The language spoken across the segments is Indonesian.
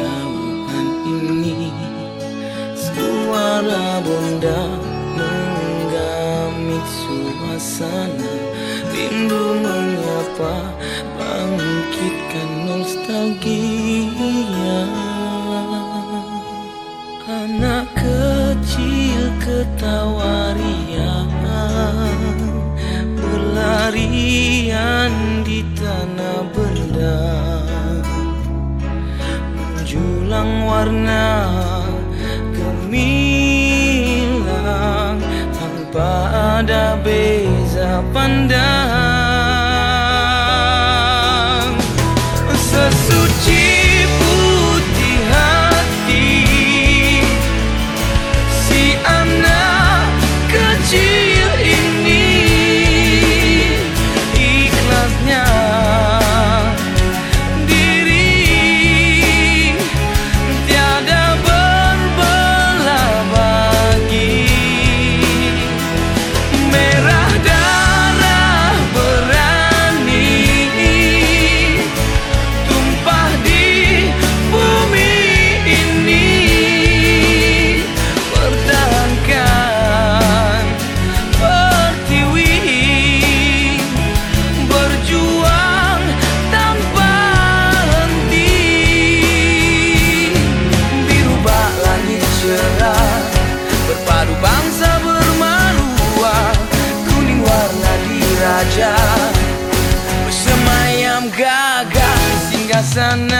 jauhan ini. Suara bunda menggamit suasana. Rindu menyapa bangkitkan nostalgia. Anak kecil ketawari hilang warna gemilang tanpa ada beza pandang. sana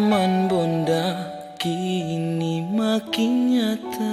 zaman bunda kini makin nyata.